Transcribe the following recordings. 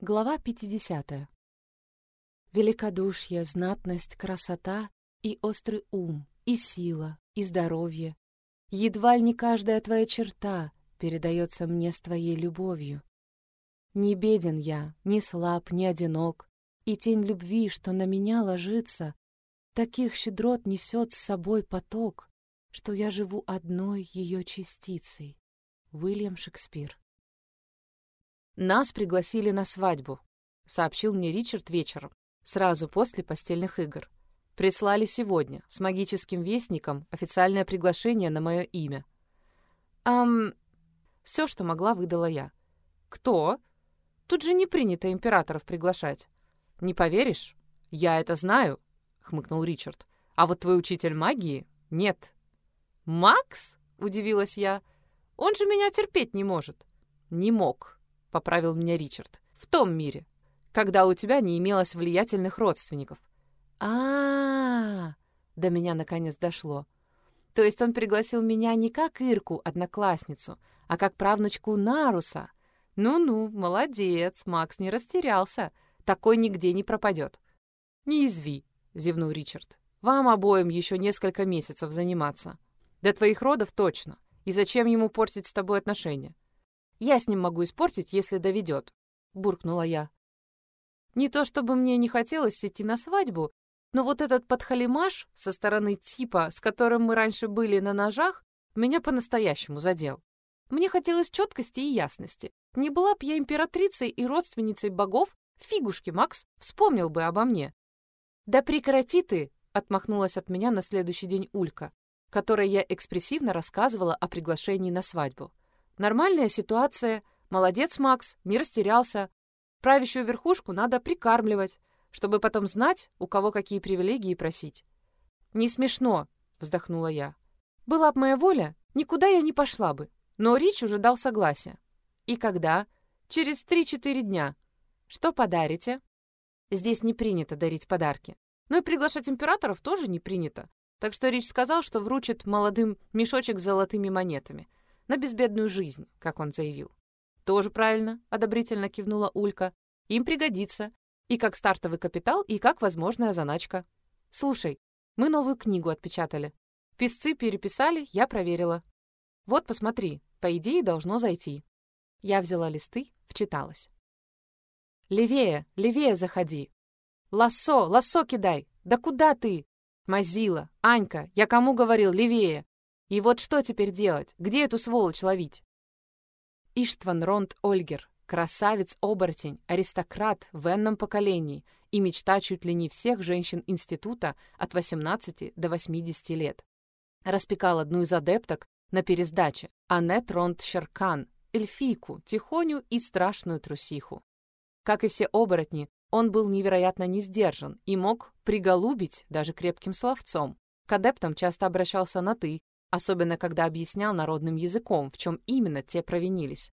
Глава 50. Великодушие, знатность, красота и острый ум, и сила, и здоровье. Едва ли не каждая твоя черта передается мне с твоей любовью. Не беден я, не слаб, не одинок, и тень любви, что на меня ложится, таких щедрот несет с собой поток, что я живу одной ее частицей. Уильям Шекспир «Нас пригласили на свадьбу», — сообщил мне Ричард вечером, сразу после постельных игр. «Прислали сегодня, с магическим вестником, официальное приглашение на мое имя». «Ам...» Все, что могла, выдала я. «Кто?» «Тут же не принято императоров приглашать». «Не поверишь? Я это знаю», — хмыкнул Ричард. «А вот твой учитель магии — нет». «Макс?» — удивилась я. «Он же меня терпеть не может». «Не мог», — поправил меня Ричард. «В том мире, когда у тебя не имелось влиятельных родственников». А, -а, -а до меня наконец дошло. То есть он пригласил меня не как Ирку, одноклассницу, а как правнучку Наруса. Ну-ну, молодец, Макс не растерялся. Такой нигде не пропадет. «Не изви», — зевнул Ричард. «Вам обоим еще несколько месяцев заниматься. До твоих родов точно. И зачем ему портить с тобой отношения? Я с ним могу испортить, если доведет», — буркнула я. Не то чтобы мне не хотелось идти на свадьбу, но вот этот подхалимаш со стороны типа, с которым мы раньше были на ножах, меня по-настоящему задел. Мне хотелось четкости и ясности. Не была б я императрицей и родственницей богов, фигушки, Макс, вспомнил бы обо мне. «Да прекрати ты!» — отмахнулась от меня на следующий день Улька, которой я экспрессивно рассказывала о приглашении на свадьбу. Нормальная ситуация. Молодец, Макс, не растерялся. Правящую верхушку надо прикармливать, чтобы потом знать, у кого какие привилегии просить. «Не смешно», — вздохнула я. «Была б моя воля, никуда я не пошла бы. Но Рич уже дал согласие. И когда? Через три-четыре дня. Что подарите?» Здесь не принято дарить подарки. Ну и приглашать императоров тоже не принято. Так что Рич сказал, что вручит молодым мешочек с золотыми монетами на безбедную жизнь, как он заявил. «Тоже правильно», — одобрительно кивнула Улька. «Им пригодится. И как стартовый капитал, и как возможная заначка. Слушай, мы новую книгу отпечатали. Писцы переписали, я проверила. Вот, посмотри, по идее должно зайти». Я взяла листы, вчиталась. «Левее, левее заходи!» «Лассо, лассо кидай! Да куда ты?» «Мазила, Анька, я кому говорил, левее!» И вот что теперь делать? Где эту сволочь ловить? Иштван Ронд Ольгер, красавец-оборотень, аристократ в энном поколении и мечта чуть ли не всех женщин института от 18 до 80 лет. Распекал одну из адепток на пересдаче, Аннет Ронд Шеркан, эльфийку, тихоню и страшную трусиху. Как и все оборотни, он был невероятно несдержан и мог приголубить даже крепким словцом. К адептам часто обращался на «ты», особенно когда объяснял народным языком, в чем именно те провинились.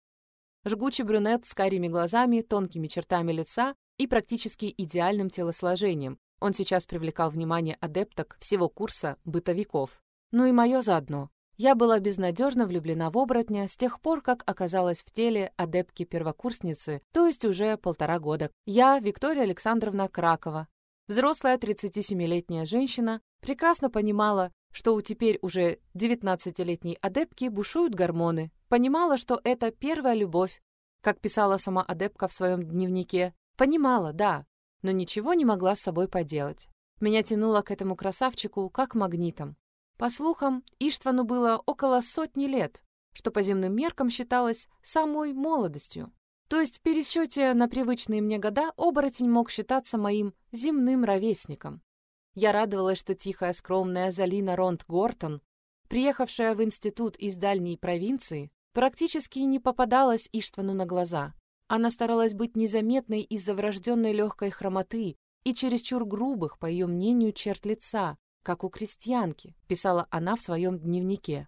Жгучий брюнет с карими глазами, тонкими чертами лица и практически идеальным телосложением. Он сейчас привлекал внимание адепток всего курса бытовиков. Ну и мое заодно. Я была безнадежно влюблена в оборотня с тех пор, как оказалась в теле адептки-первокурсницы, то есть уже полтора года. Я, Виктория Александровна Кракова, взрослая 37-летняя женщина, прекрасно понимала, что у теперь уже 19-летней адептки бушуют гормоны. Понимала, что это первая любовь, как писала сама адепка в своем дневнике. Понимала, да, но ничего не могла с собой поделать. Меня тянуло к этому красавчику как магнитом. По слухам, Иштвану было около сотни лет, что по земным меркам считалось самой молодостью. То есть в пересчете на привычные мне года оборотень мог считаться моим земным ровесником. Я радовалась, что тихая, скромная Залина Ронд Гортон, приехавшая в институт из дальней провинции, практически не попадалась Иштвану на глаза. Она старалась быть незаметной из-за врожденной легкой хромоты и чересчур грубых, по ее мнению, черт лица, как у крестьянки, писала она в своем дневнике.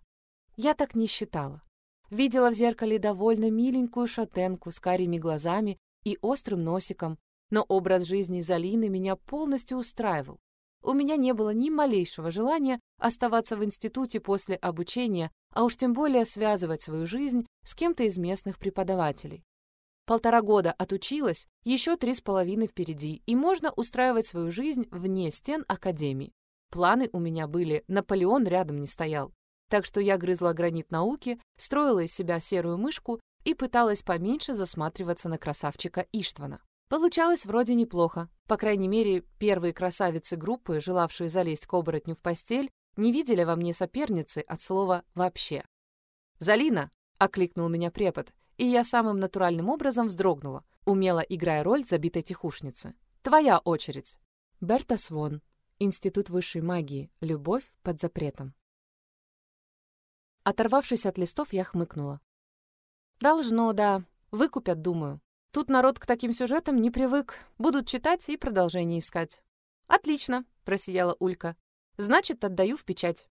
Я так не считала. Видела в зеркале довольно миленькую шатенку с карими глазами и острым носиком, но образ жизни Залины меня полностью устраивал. У меня не было ни малейшего желания оставаться в институте после обучения, а уж тем более связывать свою жизнь с кем-то из местных преподавателей. Полтора года отучилась, еще три с половиной впереди, и можно устраивать свою жизнь вне стен Академии. Планы у меня были, Наполеон рядом не стоял. Так что я грызла гранит науки, строила из себя серую мышку и пыталась поменьше засматриваться на красавчика Иштвана. Получалось вроде неплохо. По крайней мере, первые красавицы группы, желавшие залезть к оборотню в постель, не видели во мне соперницы от слова «вообще». «Залина!» — окликнул меня препод, и я самым натуральным образом вздрогнула, умело играя роль забитой тихушницы. «Твоя очередь!» Берта Свон. Институт высшей магии. Любовь под запретом. Оторвавшись от листов, я хмыкнула. «Должно, да. Выкупят, думаю. Тут народ к таким сюжетам не привык. Будут читать и продолжение искать». «Отлично», — просияла Улька. «Значит, отдаю в печать».